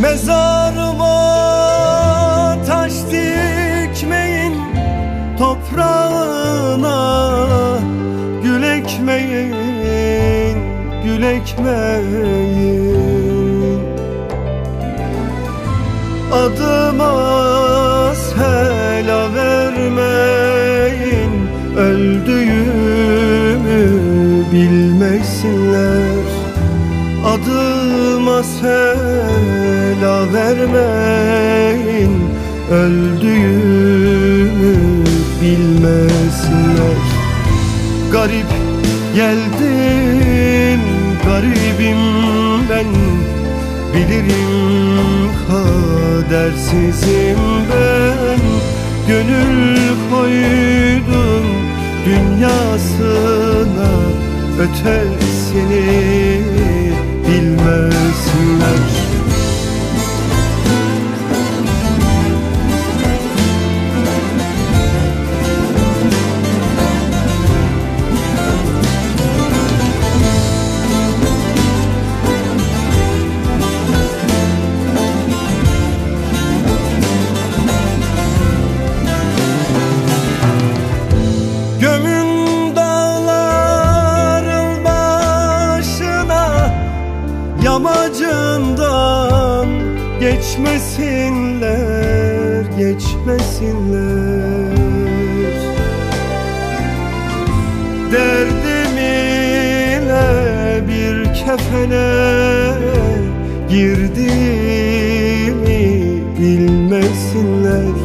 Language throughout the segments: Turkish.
Mezarıma taş dikmeyin Toprağına gül ekmeyin Gül ekmeyin. Adıma Adıma sela vermeyin. Öldüğümü bilmesinler. Garip geldim, garibim ben. Bilirim kadersizim ben. Gönül koydum dünyasına Ötesini Yamacından geçmesinler, geçmesinler. Derdim ile bir kefene girdiğimi bilmesinler.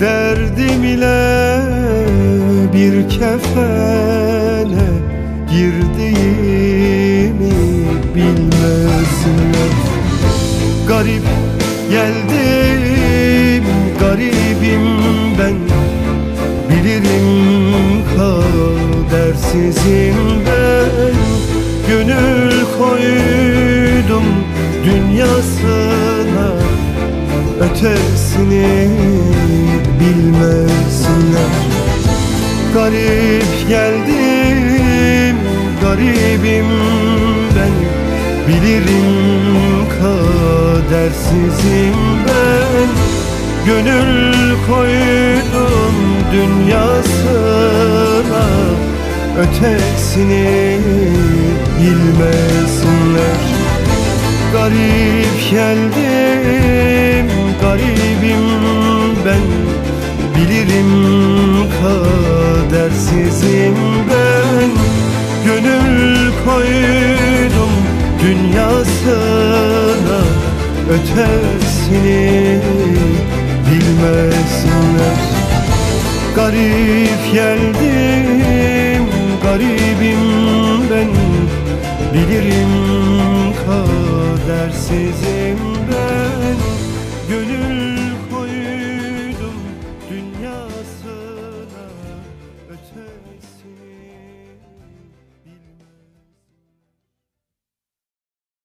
Derdim ile bir kefene girdiğimi garibim ben Bilirim kadersizim ben. Gönül koydum dünyasına Ötesini bilmesinler Garip geldim, garibim ben Bilirim kadersizim ben Gönül koydum dünyasına Ötesini bilmesinler. Garip geldim, garibim ben Bilirim kadersizim ben. Gönül koydum dünyasına Ötesini bilmesinler Garip geldim, garibim ben. Bilirim kadersizim ben. Gönül